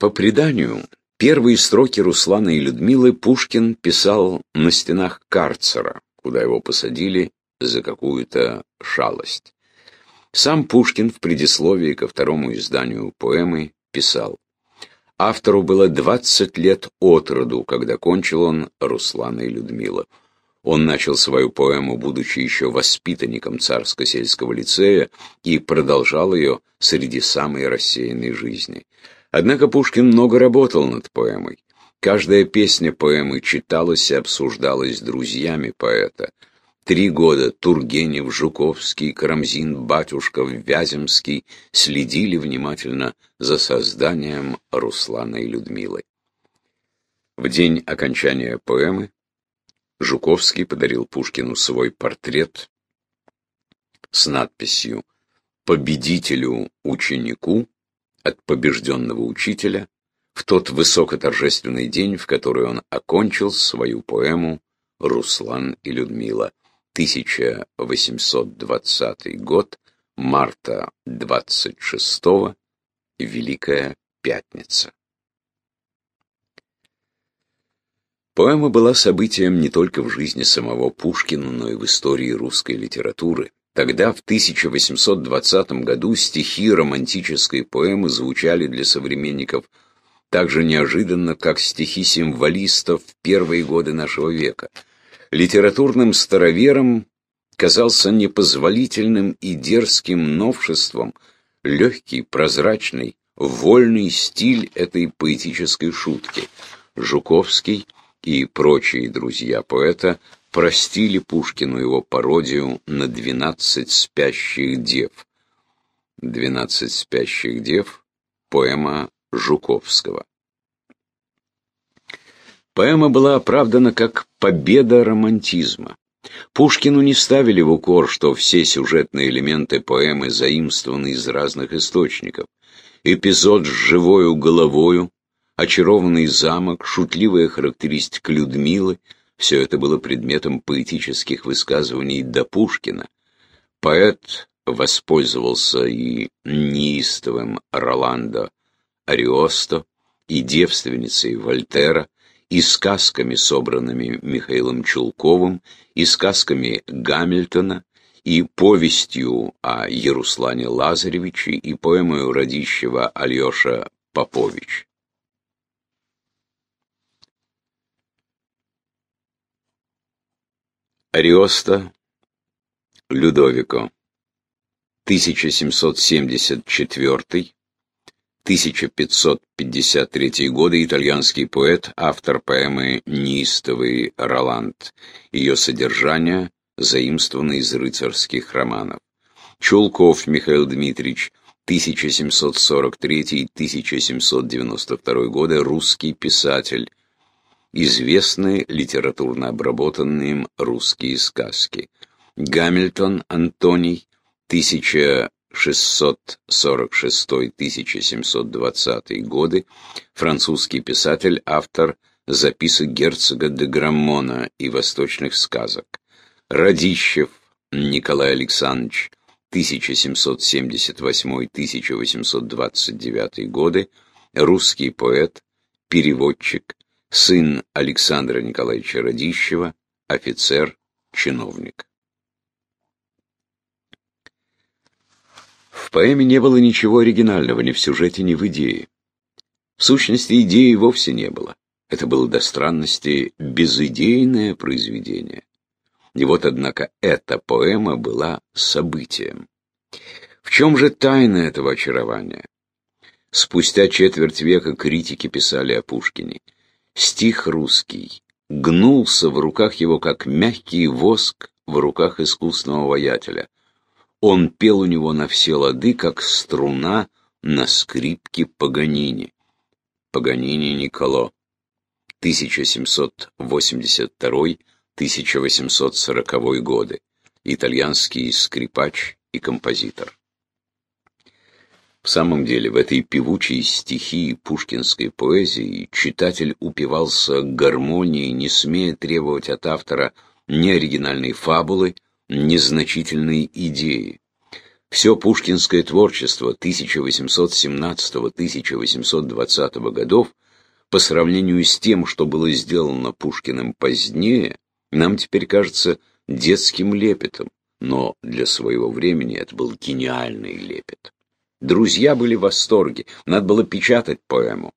По преданию, первые строки Руслана и Людмилы Пушкин писал на стенах карцера, куда его посадили за какую-то шалость. Сам Пушкин в предисловии ко второму изданию поэмы писал Автору было 20 лет от роду, когда кончил он «Руслана и Людмила». Он начал свою поэму, будучи еще воспитанником царско-сельского лицея, и продолжал ее среди самой рассеянной жизни. Однако Пушкин много работал над поэмой. Каждая песня поэмы читалась и обсуждалась друзьями поэта. Три года Тургенев, Жуковский, Карамзин, Батюшков, Вяземский следили внимательно за созданием Руслана и Людмилы. В день окончания поэмы Жуковский подарил Пушкину свой портрет с надписью «Победителю ученику от побежденного учителя» в тот высокоторжественный день, в который он окончил свою поэму «Руслан и Людмила». 1820 год, марта 26 -го, Великая Пятница. Поэма была событием не только в жизни самого Пушкина, но и в истории русской литературы. Тогда, в 1820 году, стихи романтической поэмы звучали для современников так же неожиданно, как стихи символистов в первые годы нашего века – литературным старовером казался непозволительным и дерзким новшеством легкий, прозрачный, вольный стиль этой поэтической шутки. Жуковский и прочие друзья поэта простили Пушкину его пародию на «Двенадцать спящих дев». «Двенадцать спящих дев» — поэма Жуковского. Поэма была оправдана как победа романтизма. Пушкину не ставили в укор, что все сюжетные элементы поэмы заимствованы из разных источников. Эпизод с живою головою, очарованный замок, шутливая характеристика Людмилы — все это было предметом поэтических высказываний до Пушкина. Поэт воспользовался и неистовым Роландо Ариосто, и девственницей Вольтера, и сказками, собранными Михаилом Чулковым, и сказками Гамильтона, и повестью о Яруслане Лазаревиче, и поэмою Радищева Алеша Попович. Ариоста Людовико 1774 1553 годы итальянский поэт, автор поэмы «Неистовый Роланд». Ее содержание заимствовано из рыцарских романов. Чулков Михаил Дмитриевич, 1743-1792 годы, русский писатель. Известны литературно обработанные им русские сказки. Гамильтон Антоний, 1000 646-1720 годы, французский писатель, автор записок герцога де Граммона и восточных сказок. Радищев Николай Александрович, 1778-1829 годы, русский поэт, переводчик, сын Александра Николаевича Радищева, офицер, чиновник. В поэме не было ничего оригинального ни в сюжете, ни в идее. В сущности, идеи вовсе не было. Это было до странности безыдейное произведение. И вот, однако, эта поэма была событием. В чем же тайна этого очарования? Спустя четверть века критики писали о Пушкине. Стих русский гнулся в руках его, как мягкий воск в руках искусного воятеля – он пел у него на все лады, как струна на скрипке Паганини. Паганини Николо. 1782-1840 годы. Итальянский скрипач и композитор. В самом деле, в этой певучей стихии пушкинской поэзии читатель упивался гармонией, не смея требовать от автора ни оригинальной фабулы, незначительные идеи. Все пушкинское творчество 1817-1820 годов по сравнению с тем, что было сделано Пушкиным позднее, нам теперь кажется детским лепетом, но для своего времени это был гениальный лепет. Друзья были в восторге, надо было печатать поэму.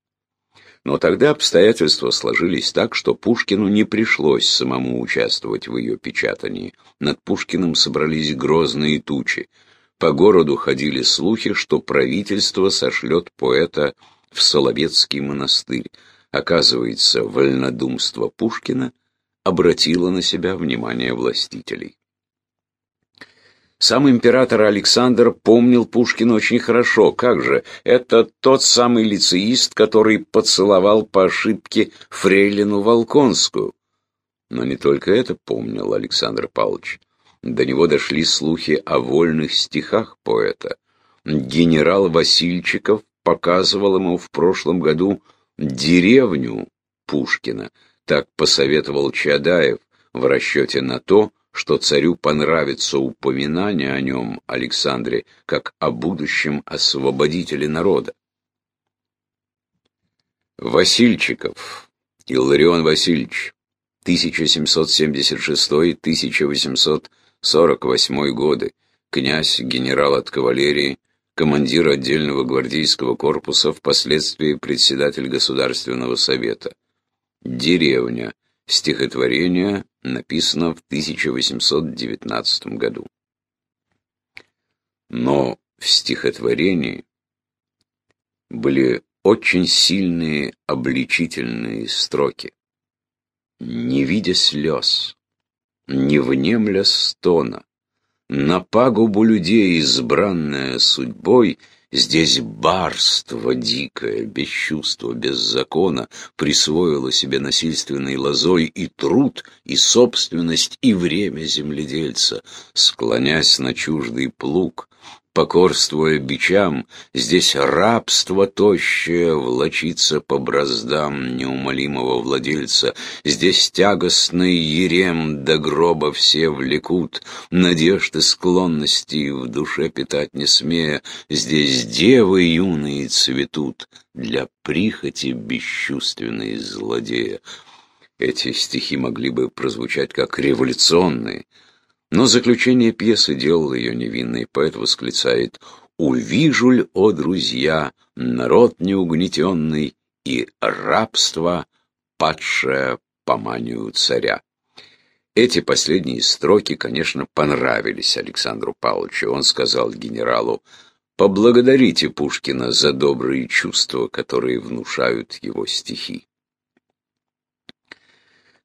Но тогда обстоятельства сложились так, что Пушкину не пришлось самому участвовать в ее печатании. Над Пушкиным собрались грозные тучи. По городу ходили слухи, что правительство сошлет поэта в Соловецкий монастырь. Оказывается, вольнодумство Пушкина обратило на себя внимание властителей. Сам император Александр помнил Пушкина очень хорошо. Как же, это тот самый лицеист, который поцеловал по ошибке фрейлину Волконскую. Но не только это помнил Александр Павлович. До него дошли слухи о вольных стихах поэта. Генерал Васильчиков показывал ему в прошлом году деревню Пушкина. Так посоветовал Чадаев в расчете на то, что царю понравится упоминание о нем, Александре, как о будущем освободителе народа. Васильчиков, Илларион Васильевич, 1776-1848 годы, князь, генерал от кавалерии, командир отдельного гвардейского корпуса, впоследствии председатель Государственного совета. Деревня, Стихотворение написано в 1819 году. Но в стихотворении были очень сильные обличительные строки. Не видя слез, не внемля стона, на пагубу людей, избранная судьбой, Здесь барство дикое, без чувства, без закона, присвоило себе насильственной лозой и труд, и собственность, и время земледельца, склонясь на чуждый плуг, покорствуя бичам, здесь рабство тощее влочится по браздам неумолимого владельца, здесь тягостный ерем до гроба все влекут, надежды склонности в душе питать не смея, здесь девы юные цветут для прихоти бесчувственной злодея. Эти стихи могли бы прозвучать как революционные, но заключение пьесы делало ее невинной. Поэт восклицает «Увижу ль, о друзья, народ неугнетенный и рабство, падшее по манию царя». Эти последние строки, конечно, понравились Александру Павловичу. Он сказал генералу, «Поблагодарите Пушкина за добрые чувства, которые внушают его стихи».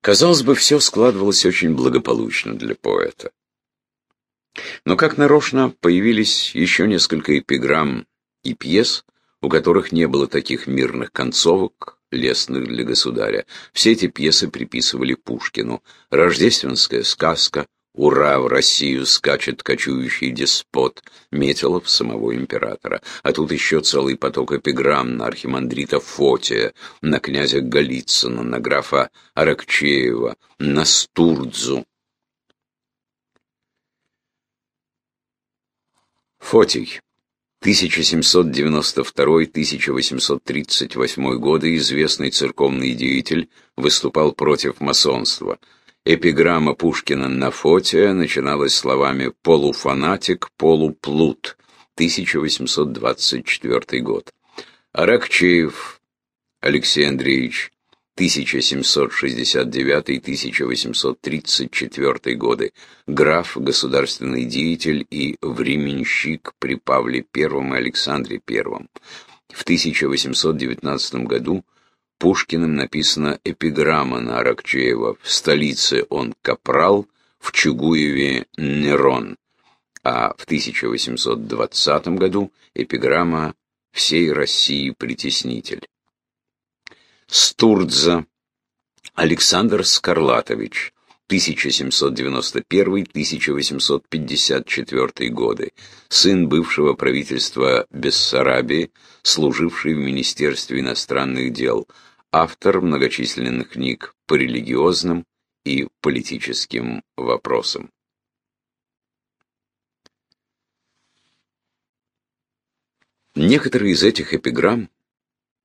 Казалось бы, все складывалось очень благополучно для поэта. Но как нарочно появились еще несколько эпиграмм и пьес, у которых не было таких мирных концовок, лестных для государя. Все эти пьесы приписывали Пушкину. «Рождественская сказка», «Ура! В Россию скачет кочующий деспот», Метелов самого императора. А тут еще целый поток эпиграмм на архимандрита Фотия, на князя Голицына, на графа Аракчеева, на Стурдзу. Фотий. 1792-1838 годы известный церковный деятель выступал против масонства. Эпиграмма Пушкина на Фотия начиналась словами «полуфанатик, полуплут» 1824 год. Аракчеев Алексей Андреевич 1769-1834 годы, граф, государственный деятель и временщик при Павле I и Александре I. В 1819 году Пушкиным написана эпиграмма на Аракчеева «В столице он капрал, в Чугуеве Нерон», а в 1820 году эпиграмма «Всей России притеснитель». Стурдза. Александр Скарлатович 1791-1854 годы, сын бывшего правительства Бессарабии, служивший в Министерстве иностранных дел, автор многочисленных книг по религиозным и политическим вопросам. Некоторые из этих эпиграмм,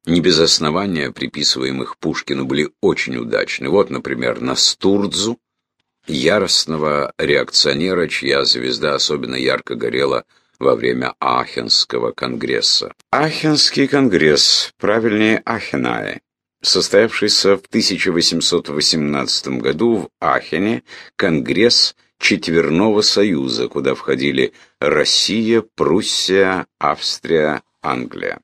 не без основания приписываемых Пушкину, были очень удачны. Вот, например, на Стурдзу, яростного реакционера, чья звезда особенно ярко горела во время Ахенского конгресса. Ахенский конгресс, правильнее Ахенае, состоявшийся в 1818 году в Ахене, конгресс Четверного Союза, куда входили Россия, Пруссия, Австрия, Англия.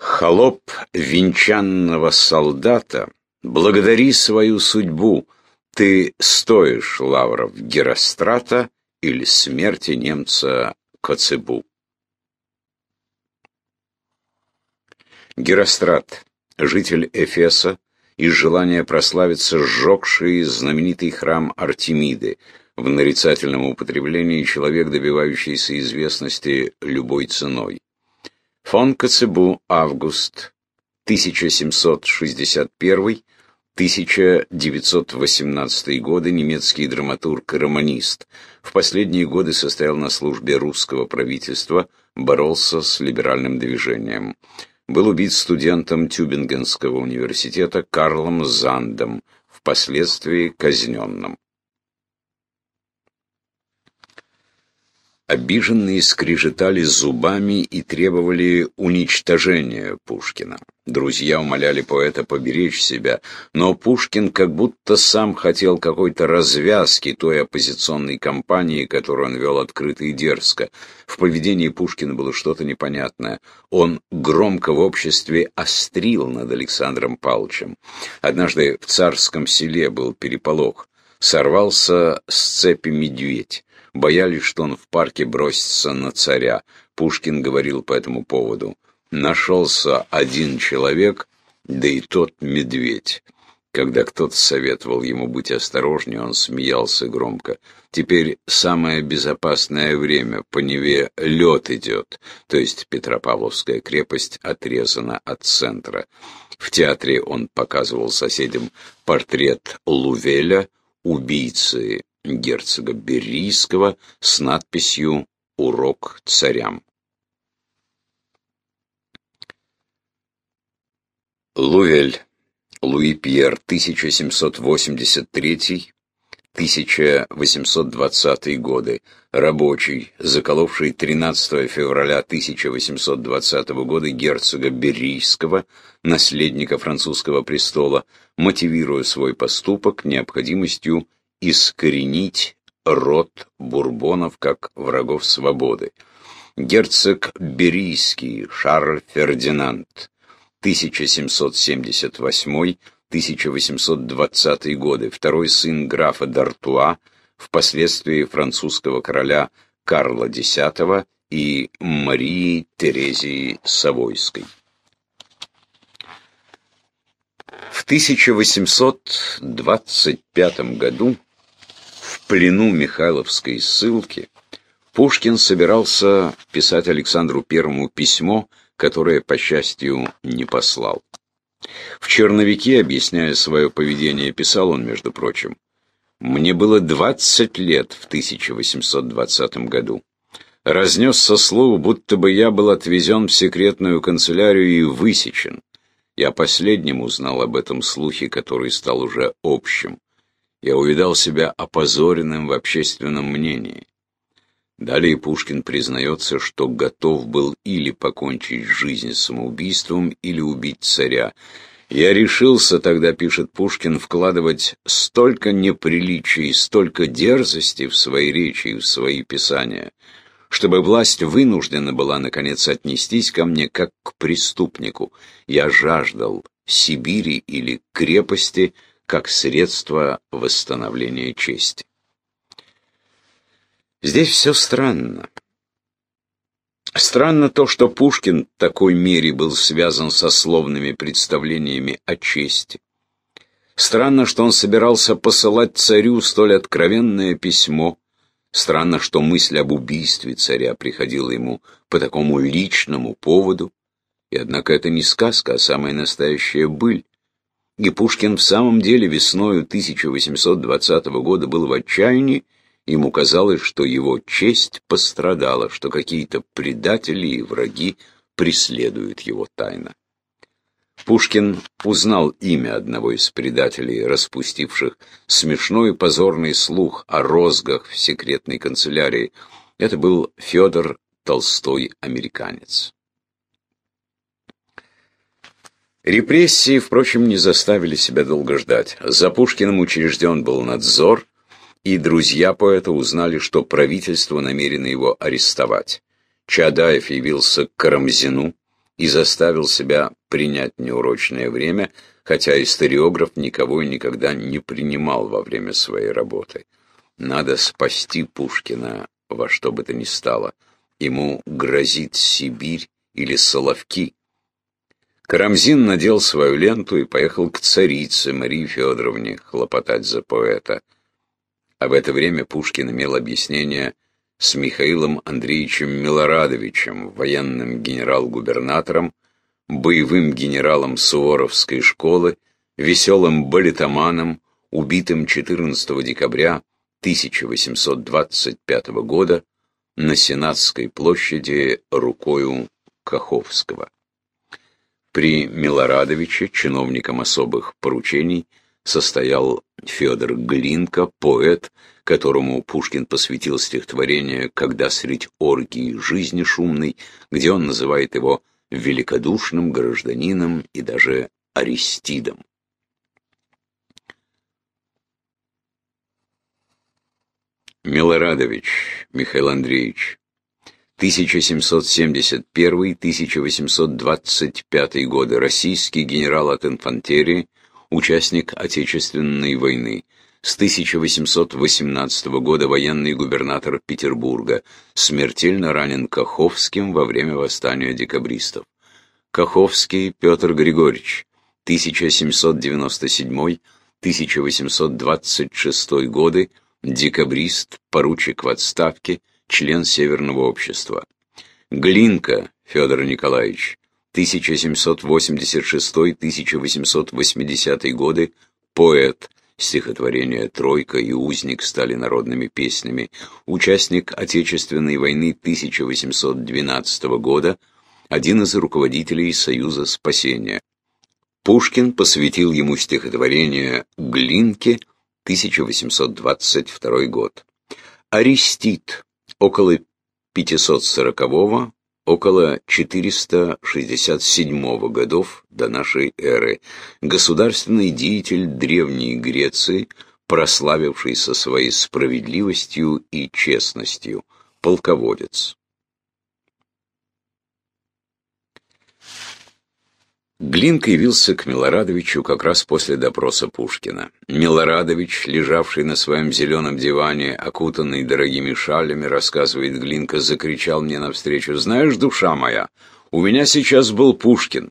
Холоп венчанного солдата, благодари свою судьбу, ты стоишь лавров Герострата или смерти немца Коцебу. Герострат, житель Эфеса, из желания прославиться сжегший знаменитый храм Артемиды, в нарицательном употреблении человек, добивающийся известности любой ценой. Фон Коцебу, август, 1761-1918 годы, немецкий драматург и романист. В последние годы состоял на службе русского правительства, боролся с либеральным движением был убит студентом Тюбингенского университета Карлом Зандом, впоследствии казненным. Обиженные скрежетали зубами и требовали уничтожения Пушкина. Друзья умоляли поэта поберечь себя, но Пушкин как будто сам хотел какой-то развязки той оппозиционной кампании, которую он вел открыто и дерзко. В поведении Пушкина было что-то непонятное. Он громко в обществе острил над Александром Павловичем. Однажды в царском селе был переполох. Сорвался с цепи медведь. Боялись, что он в парке бросится на царя. Пушкин говорил по этому поводу. Нашелся один человек, да и тот медведь. Когда кто-то советовал ему быть осторожнее, он смеялся громко. Теперь самое безопасное время, по Неве лед идет, то есть Петропавловская крепость отрезана от центра. В театре он показывал соседям портрет Лувеля, убийцы герцога Берийского с надписью «Урок царям». Лувель, Луи Пьер, 1783-1820 годы, рабочий, заколовший 13 февраля 1820 года герцога Берийского, наследника французского престола, мотивируя свой поступок необходимостью искоренить род бурбонов как врагов свободы. Герцог Берийский Шарль Фердинанд 1778-1820 годы, второй сын графа Д'Артуа, впоследствии французского короля Карла X и Марии Терезии Савойской. В 1825 году плену Михайловской ссылки Пушкин собирался писать Александру Первому письмо, которое, по счастью, не послал. В черновике, объясняя свое поведение, писал он, между прочим, «Мне было 20 лет в 1820 году. Разнесся слух, будто бы я был отвезен в секретную канцелярию и высечен. Я последним узнал об этом слухе, который стал уже общим я увидал себя опозоренным в общественном мнении. Далее Пушкин признается, что готов был или покончить жизнь самоубийством, или убить царя. «Я решился тогда, — пишет Пушкин, — вкладывать столько неприличий, столько дерзости в свои речи и в свои писания, чтобы власть вынуждена была, наконец, отнестись ко мне как к преступнику. Я жаждал Сибири или крепости — как средство восстановления чести. Здесь все странно. Странно то, что Пушкин в такой мере был связан со словными представлениями о чести. Странно, что он собирался посылать царю столь откровенное письмо. Странно, что мысль об убийстве царя приходила ему по такому личному поводу. И однако это не сказка, а самая настоящая быль. И Пушкин в самом деле весною 1820 года был в отчаянии Ему казалось, что его честь пострадала, что какие-то предатели и враги преследуют его тайно. Пушкин узнал имя одного из предателей, распустивших смешной и позорный слух о розгах в секретной канцелярии. Это был Федор Толстой-американец. Репрессии, впрочем, не заставили себя долго ждать. За Пушкиным учрежден был надзор, и друзья поэта узнали, что правительство намерено его арестовать. Чадаев явился к Карамзину и заставил себя принять неурочное время, хотя историограф никого и никогда не принимал во время своей работы. Надо спасти Пушкина во что бы то ни стало. Ему грозит Сибирь или Соловки. Карамзин надел свою ленту и поехал к царице Марии Федоровне хлопотать за поэта. А в это время Пушкин имел объяснение с Михаилом Андреевичем Милорадовичем, военным генерал-губернатором, боевым генералом Суворовской школы, веселым балетоманом, убитым 14 декабря 1825 года на Сенатской площади рукою Каховского. При Милорадовиче, чиновником особых поручений, состоял Федор Глинка, поэт, которому Пушкин посвятил стихотворение «Когда средь оргии жизни шумной», где он называет его великодушным гражданином и даже Аристидом. Милорадович Михаил Андреевич 1771-1825 годы, российский генерал от инфантерии, участник Отечественной войны. С 1818 года военный губернатор Петербурга, смертельно ранен Каховским во время восстания декабристов. Каховский Петр Григорьевич, 1797-1826 годы, декабрист, поручик в отставке, член Северного общества. Глинка Федор Николаевич, 1786-1880 годы, поэт, стихотворение «Тройка» и «Узник» стали народными песнями, участник Отечественной войны 1812 года, один из руководителей Союза спасения. Пушкин посвятил ему стихотворение «Глинке» 1822 год. Аристид около 540-го, около 467 годов до нашей эры, государственный деятель Древней Греции, прославившийся своей справедливостью и честностью, полководец. Глинка явился к Милорадовичу как раз после допроса Пушкина. Милорадович, лежавший на своем зеленом диване, окутанный дорогими шалями, рассказывает Глинка, закричал мне навстречу, «Знаешь, душа моя, у меня сейчас был Пушкин.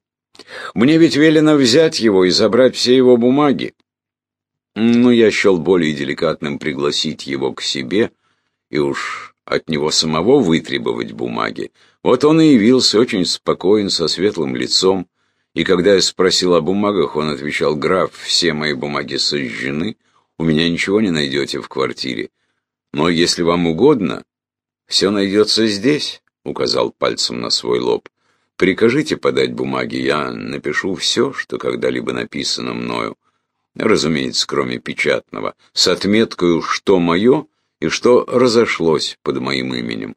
Мне ведь велено взять его и забрать все его бумаги. Но я счел более деликатным пригласить его к себе и уж от него самого вытребовать бумаги. Вот он и явился очень спокоен, со светлым лицом, и когда я спросил о бумагах, он отвечал, «Граф, все мои бумаги сожжены, у меня ничего не найдете в квартире. Но если вам угодно, все найдется здесь», — указал пальцем на свой лоб. «Прикажите подать бумаги, я напишу все, что когда-либо написано мною. Разумеется, кроме печатного, с отметкой, что мое и что разошлось под моим именем».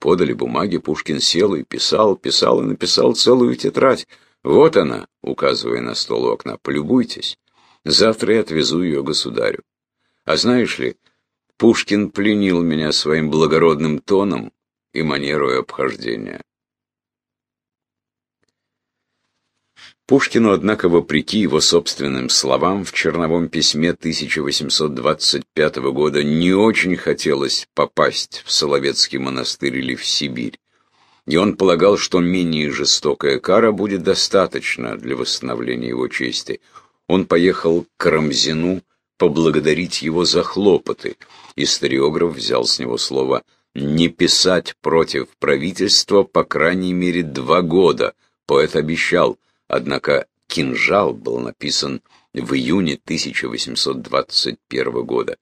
Подали бумаги, Пушкин сел и писал, писал и написал целую тетрадь. Вот она, указывая на стол окна, полюбуйтесь. Завтра я отвезу ее государю. А знаешь ли, Пушкин пленил меня своим благородным тоном и манерой обхождения. Пушкину, однако, вопреки его собственным словам, в черновом письме 1825 года не очень хотелось попасть в Соловецкий монастырь или в Сибирь и он полагал, что менее жестокая кара будет достаточно для восстановления его чести. Он поехал к Карамзину поблагодарить его за хлопоты. Историограф взял с него слово «не писать против правительства по крайней мере два года». Поэт обещал, однако «Кинжал» был написан в июне 1821 года.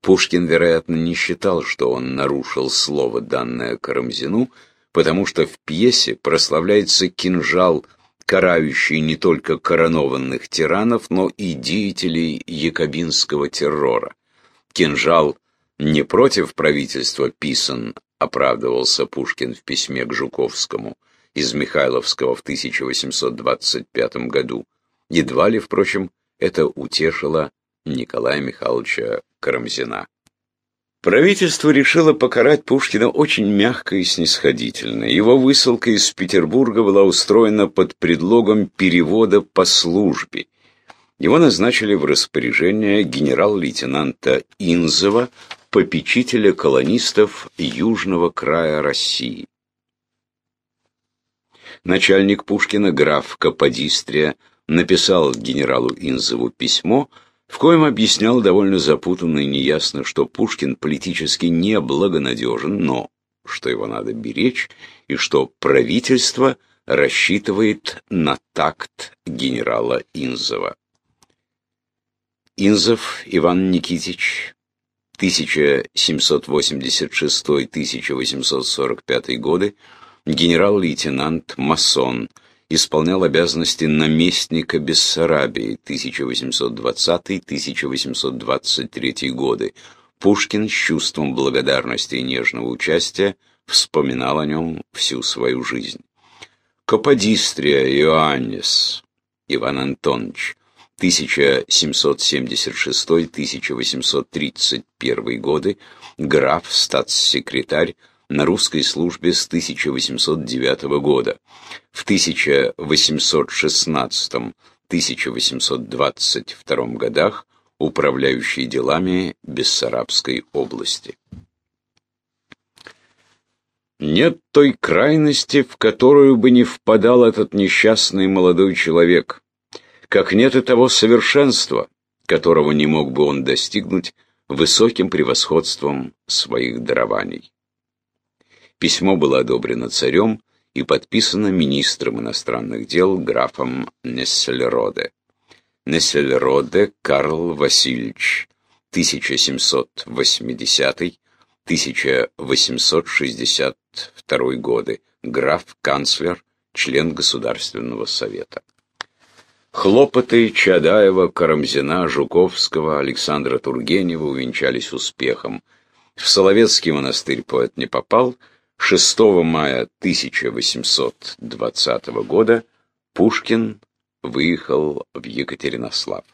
Пушкин, вероятно, не считал, что он нарушил слово, данное Карамзину, потому что в пьесе прославляется кинжал, карающий не только коронованных тиранов, но и деятелей якобинского террора. Кинжал не против правительства писан, оправдывался Пушкин в письме к Жуковскому из Михайловского в 1825 году. Едва ли, впрочем, это утешило Николая Михайловича Карамзина. Правительство решило покарать Пушкина очень мягко и снисходительно. Его высылка из Петербурга была устроена под предлогом перевода по службе. Его назначили в распоряжение генерал-лейтенанта Инзова, попечителя колонистов Южного края России. Начальник Пушкина, граф Каподистрия, написал генералу Инзову письмо, в коем объяснял довольно запутанно и неясно, что Пушкин политически не благонадежен, но что его надо беречь, и что правительство рассчитывает на такт генерала Инзова. Инзов Иван Никитич, 1786-1845 годы, генерал-лейтенант, масон, исполнял обязанности наместника Бессарабии 1820-1823 годы. Пушкин с чувством благодарности и нежного участия вспоминал о нем всю свою жизнь. Каподистрия Иоаннес Иван Антонович 1776-1831 годы, граф, статс-секретарь, на русской службе с 1809 года. В 1816-1822 годах управляющий делами Бессарабской области. Нет той крайности, в которую бы не впадал этот несчастный молодой человек, как нет и того совершенства, которого не мог бы он достигнуть высоким превосходством своих дарований. Письмо было одобрено царем и подписано министром иностранных дел графом Нессельроде. Нессельроде Карл Васильевич, 1780-1862 годы, граф-канцлер, член Государственного совета. Хлопоты Чадаева, Карамзина, Жуковского, Александра Тургенева увенчались успехом. В Соловецкий монастырь поэт не попал. 6 мая 1820 года Пушкин выехал в Екатеринослав.